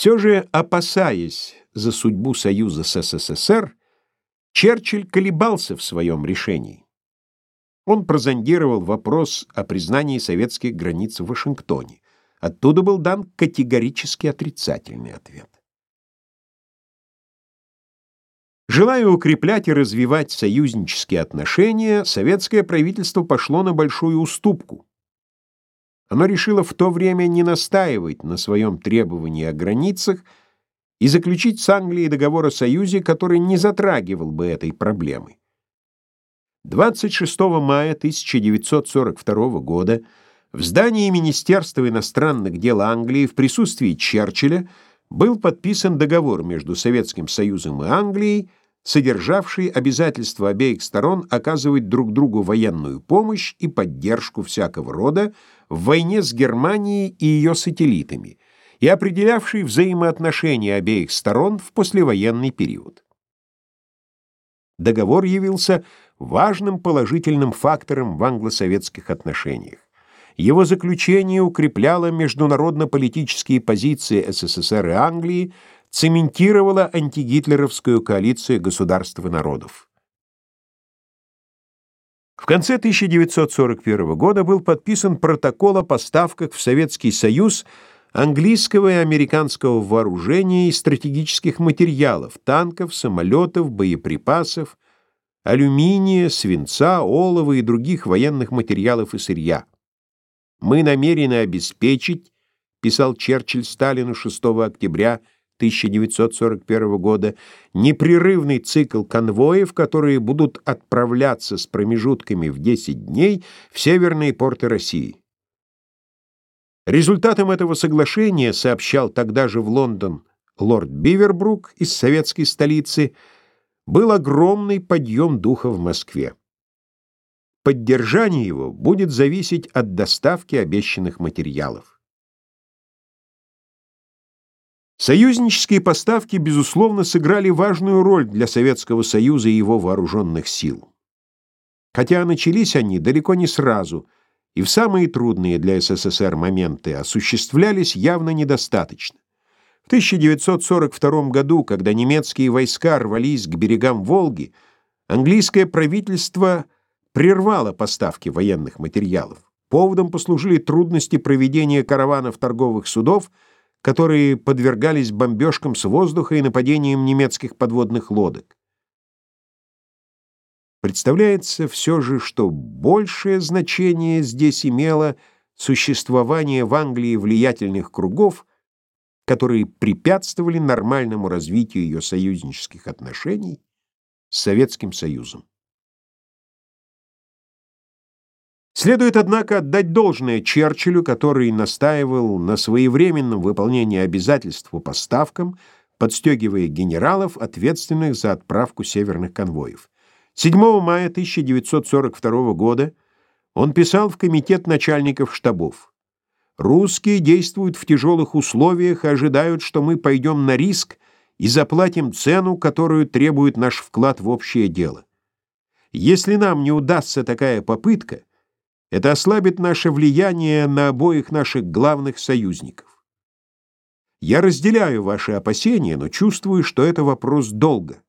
Все же, опасаясь за судьбу союза с СССР, Черчилль колебался в своем решении. Он прозондировал вопрос о признании советских границ в Вашингтоне. Оттуда был дан категорически отрицательный ответ. Желая укреплять и развивать союзнические отношения, советское правительство пошло на большую уступку. Оно решило в то время не настаивать на своем требовании о границах и заключить с Англией договор о союзе, который не затрагивал бы этой проблемы. 26 мая 1942 года в здании Министерства иностранных дел Англии в присутствии Черчилля был подписан договор между Советским Союзом и Англией, содержавший обязательство обеих сторон оказывать друг другу военную помощь и поддержку всякого рода в войне с Германией и ее сателлитами и определявший взаимоотношения обеих сторон в послевоенный период. Договор явился важным положительным фактором в англо-советских отношениях. Его заключение укрепляло международно-политические позиции СССР и Англии, цементировало антигитлеровскую коалицию государств и народов. В конце 1941 года был подписан протокол о поставках в Советский Союз английского и американского вооружения и стратегических материалов, танков, самолетов, боеприпасов, алюминия, свинца, олова и других военных материалов и сырья. Мы намерены обеспечить, писал Черчилль Сталину 6 октября 1941 года, непрерывный цикл конвоев, которые будут отправляться с промежутками в 10 дней в северные порты России. Результатом этого соглашения, сообщал тогда же в Лондон лорд Бивербрук из советской столицы, был огромный подъем духа в Москве. Поддержание его будет зависеть от доставки обещанных материалов. Союзнические поставки, безусловно, сыграли важную роль для Советского Союза и его вооруженных сил. Хотя начались они далеко не сразу, и в самые трудные для СССР моменты осуществлялись явно недостаточно. В 1942 году, когда немецкие войска рвались к берегам Волги, английское правительство прервало поставки военных материалов. Поводом послужили трудности проведения караванов торговых судов – которые подвергались бомбежкам с воздуха и нападениям немецких подводных лодок. Представляется все же, что большее значение здесь имело существование в Англии влиятельных кругов, которые препятствовали нормальному развитию ее союзнических отношений с Советским Союзом. Следует, однако, отдать должное Черчиллю, который настаивал на своевременном выполнении обязательств по поставкам, подстегивая генералов, ответственных за отправку северных конвоев. 7 мая 1942 года он писал в комитет начальников штабов. «Русские действуют в тяжелых условиях и ожидают, что мы пойдем на риск и заплатим цену, которую требует наш вклад в общее дело. Если нам не удастся такая попытка, это ослабит наше влияние на обоих наших главных союзников. Я разделяю ваши опасения, но чувствую, что это вопрос долга.